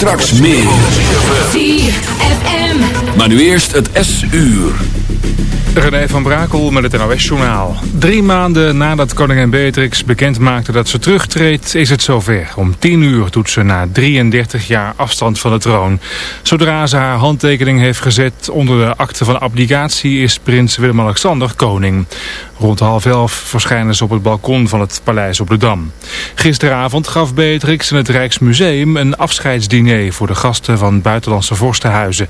Straks meer. ZFM. Maar nu eerst het S-uur. René van Brakel met het NOS-journaal. Drie maanden nadat koningin Beatrix bekend maakte dat ze terugtreedt, is het zover. Om tien uur doet ze na 33 jaar afstand van de troon. Zodra ze haar handtekening heeft gezet onder de akte van abdicatie, is prins Willem-Alexander koning. Rond half elf verschijnen ze op het balkon van het paleis op de Dam. Gisteravond gaf Beatrix in het Rijksmuseum een afscheidsdiner voor de gasten van buitenlandse vorstenhuizen.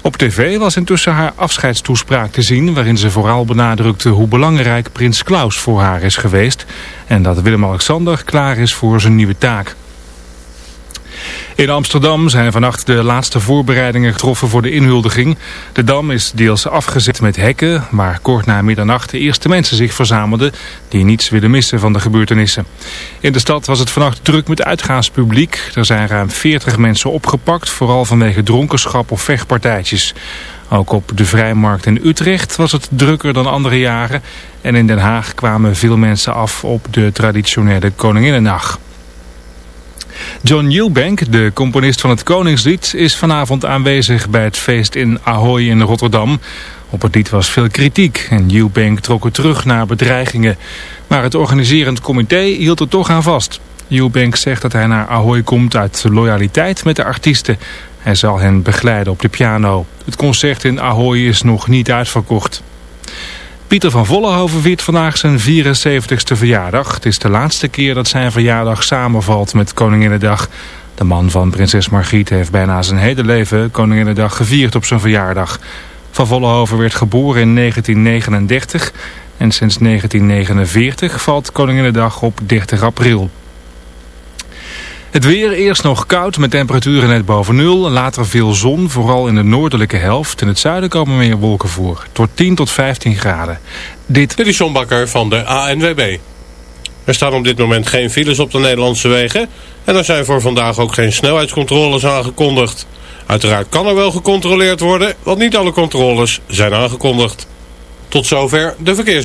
Op tv was intussen haar afscheidstoespraak te zien... waarin ze vooral benadrukte hoe belangrijk prins Klaus voor haar is geweest... en dat Willem-Alexander klaar is voor zijn nieuwe taak. In Amsterdam zijn vannacht de laatste voorbereidingen getroffen voor de inhuldiging. De Dam is deels afgezet met hekken, waar kort na middernacht de eerste mensen zich verzamelden die niets willen missen van de gebeurtenissen. In de stad was het vannacht druk met uitgaanspubliek. Er zijn ruim 40 mensen opgepakt, vooral vanwege dronkenschap of vechtpartijtjes. Ook op de Vrijmarkt in Utrecht was het drukker dan andere jaren. En in Den Haag kwamen veel mensen af op de traditionele Koninginnennacht. John Eubank, de componist van het Koningslied, is vanavond aanwezig bij het feest in Ahoy in Rotterdam. Op het lied was veel kritiek en Eubank trok het terug naar bedreigingen. Maar het organiserend comité hield er toch aan vast. Eubank zegt dat hij naar Ahoy komt uit loyaliteit met de artiesten. Hij zal hen begeleiden op de piano. Het concert in Ahoy is nog niet uitverkocht. Pieter van Vollenhoven viert vandaag zijn 74ste verjaardag. Het is de laatste keer dat zijn verjaardag samenvalt met Koninginnedag. De man van prinses Margriet heeft bijna zijn hele leven Koninginnedag gevierd op zijn verjaardag. Van Vollenhoven werd geboren in 1939 en sinds 1949 valt Koninginnedag op 30 april. Het weer eerst nog koud met temperaturen net boven nul. Later veel zon, vooral in de noordelijke helft. In het zuiden komen meer wolken voor. Tot 10 tot 15 graden. Dit, Dit is John Bakker van de ANWB. Er staan op dit moment geen files op de Nederlandse wegen. En er zijn voor vandaag ook geen snelheidscontroles aangekondigd. Uiteraard kan er wel gecontroleerd worden, want niet alle controles zijn aangekondigd. Tot zover de verkeers.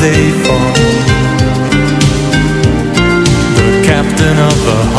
Another fall. The captain of the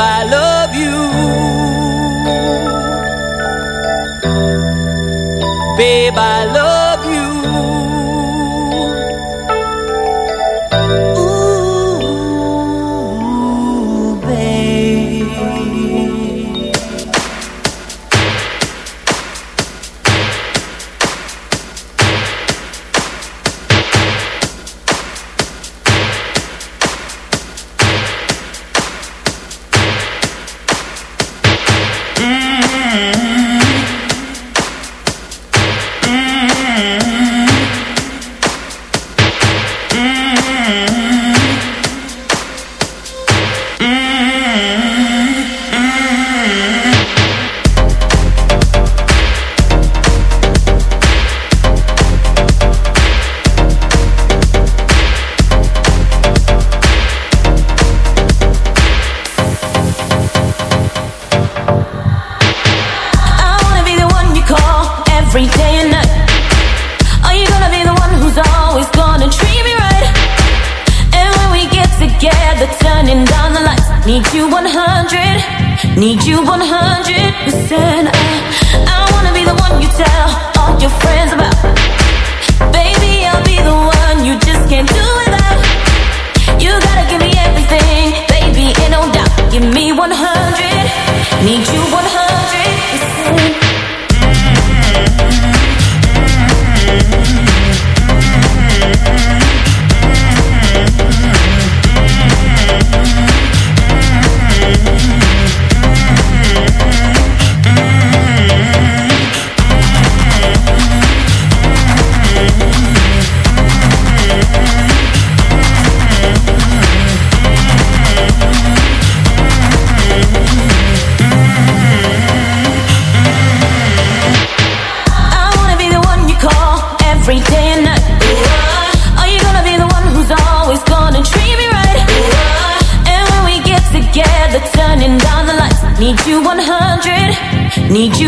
I love need you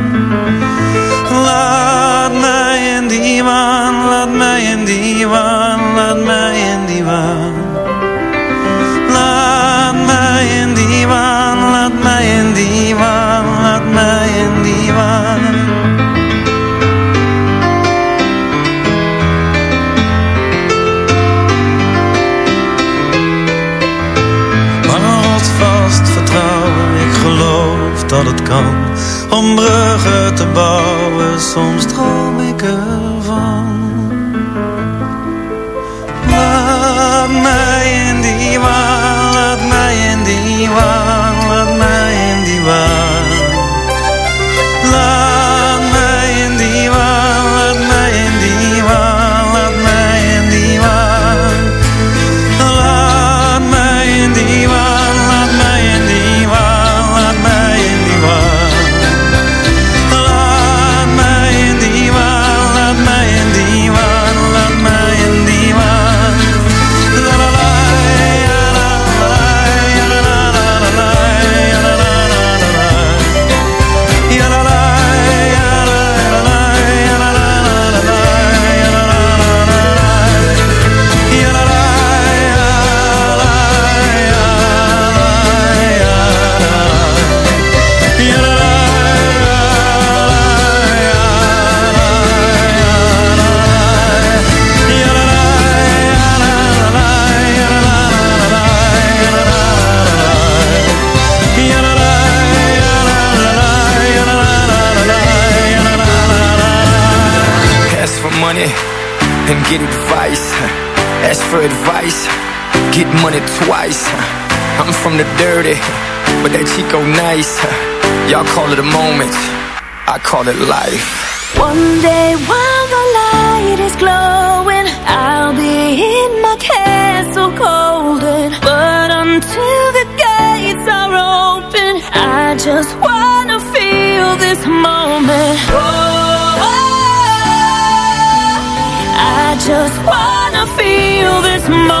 Waan, laat mij in die waan, laat mij in die waan. Laat mij in die waan, laat mij in die waan, laat mij in die rotsvast vertrouwen, ik geloof dat het kan. Om bruggen te bouwen, soms in Y'all call it a moment, I call it life. One day while the light is glowing, I'll be in my castle golden. But until the gates are open, I just wanna feel this moment. Oh, I just wanna feel this moment.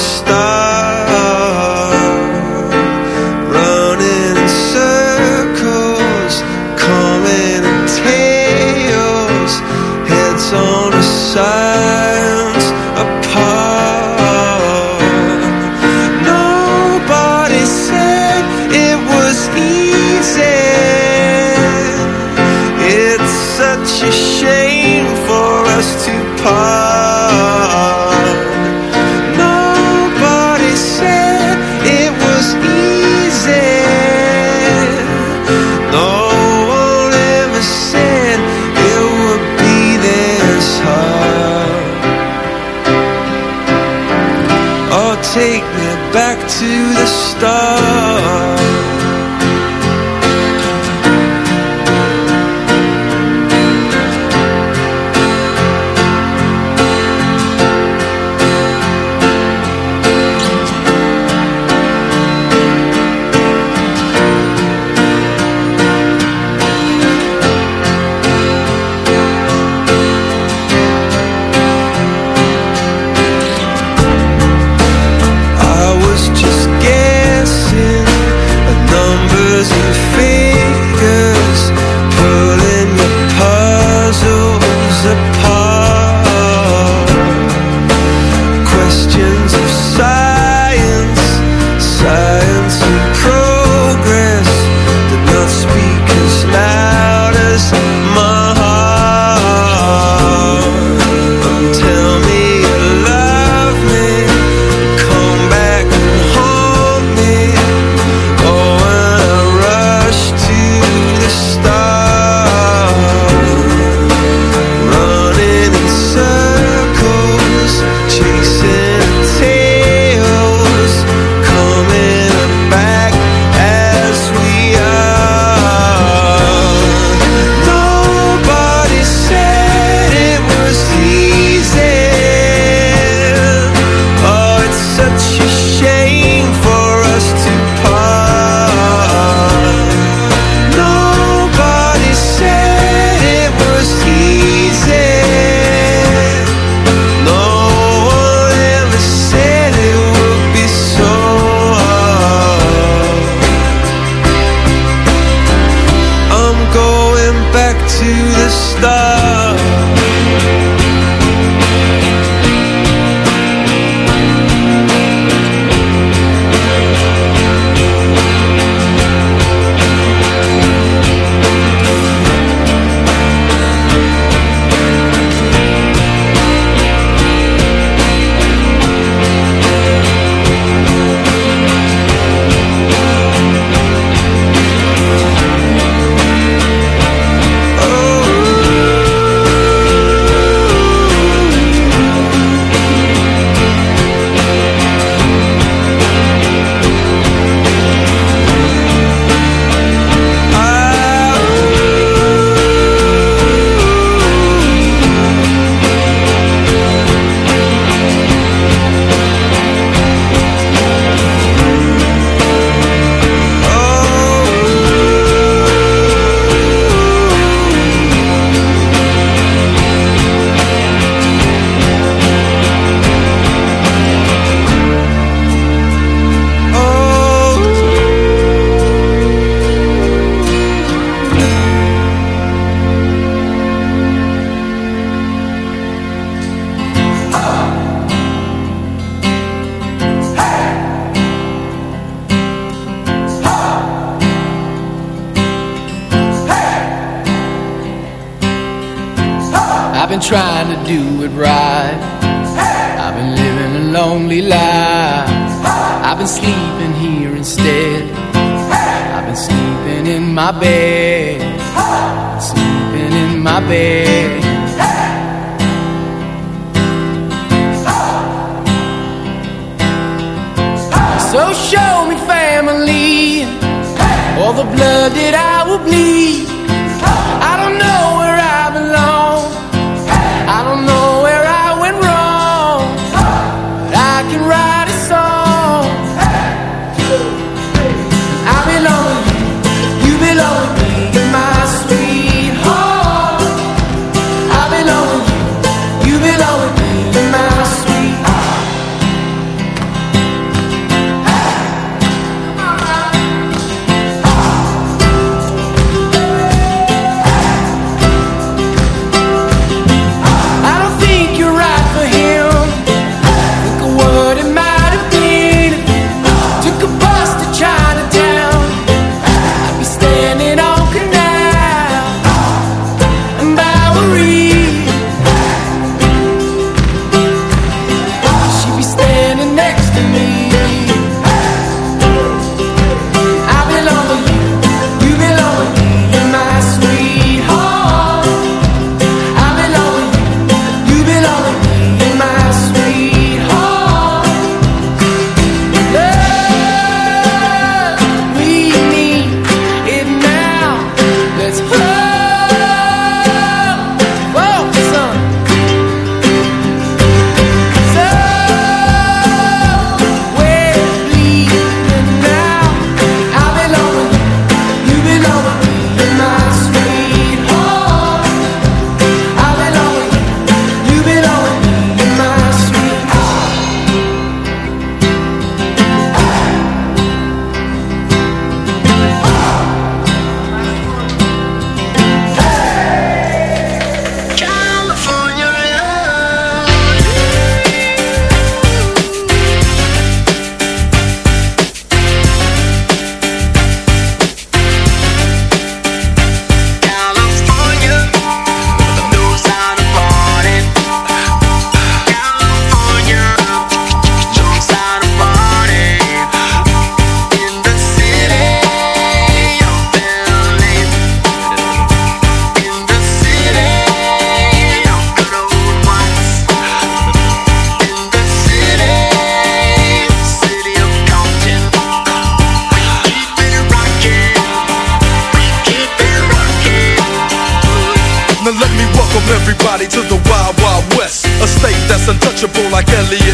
I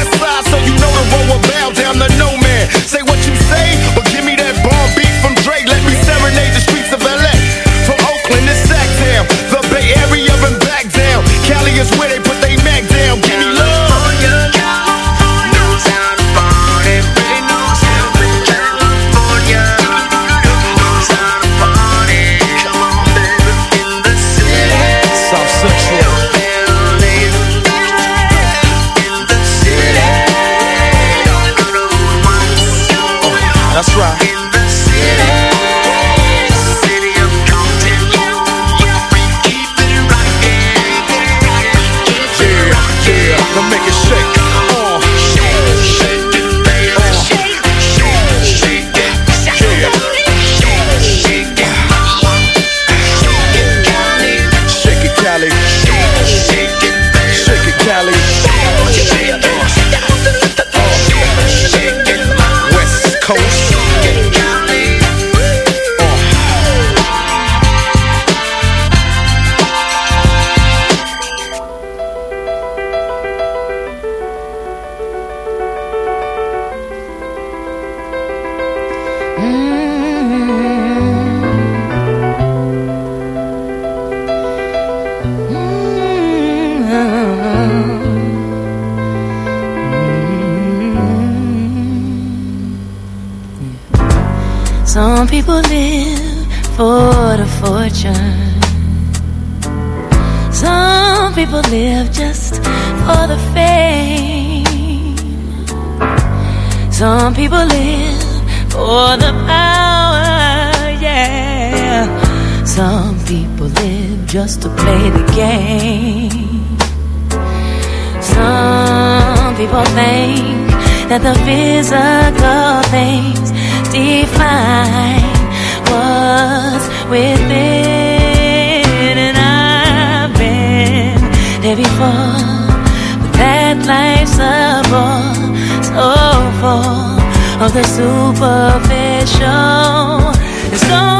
West Some people live for the power, yeah. Some people live just to play the game. Some people think that the physical things define what's within. And I've been there before, but that life's a bore so full of the superficial. And so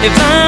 If I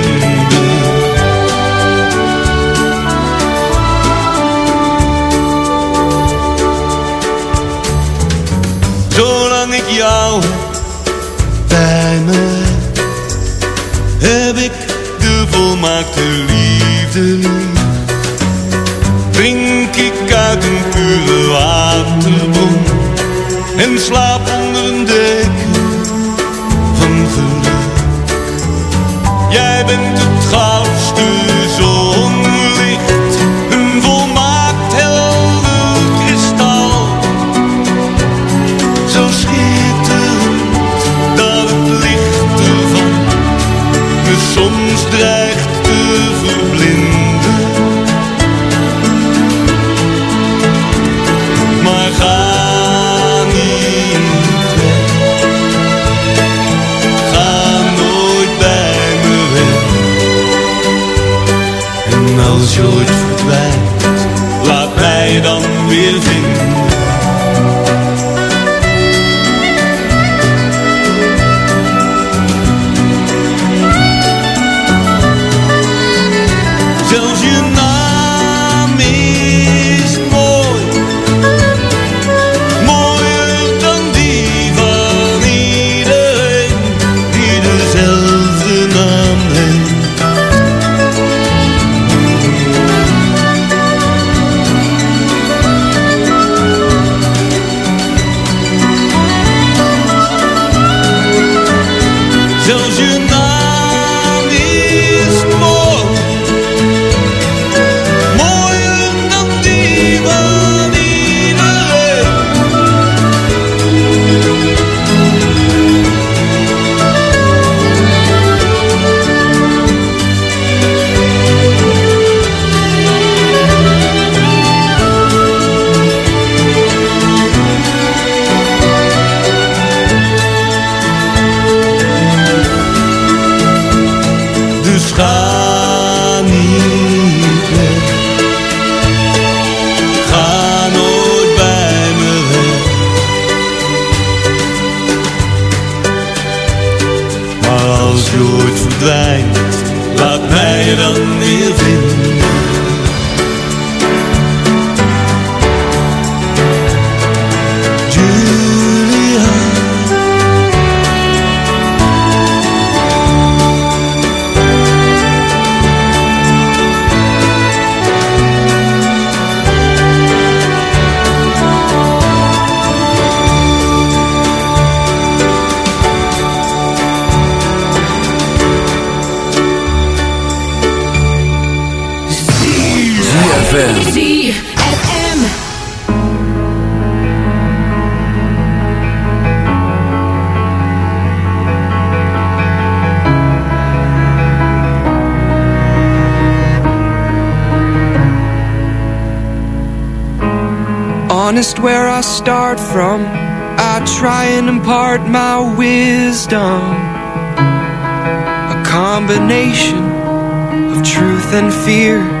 Slaap onder een deken van geluk. Jij bent het ZFM. Honest where I start from. I try and impart my wisdom. A combination of truth and fear.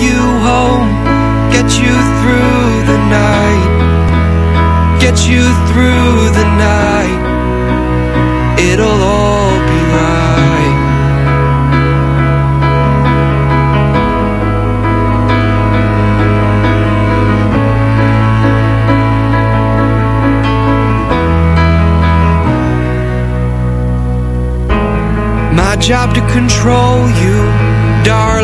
you home, get you through the night, get you through the night. It'll all be right. My job to control you, darling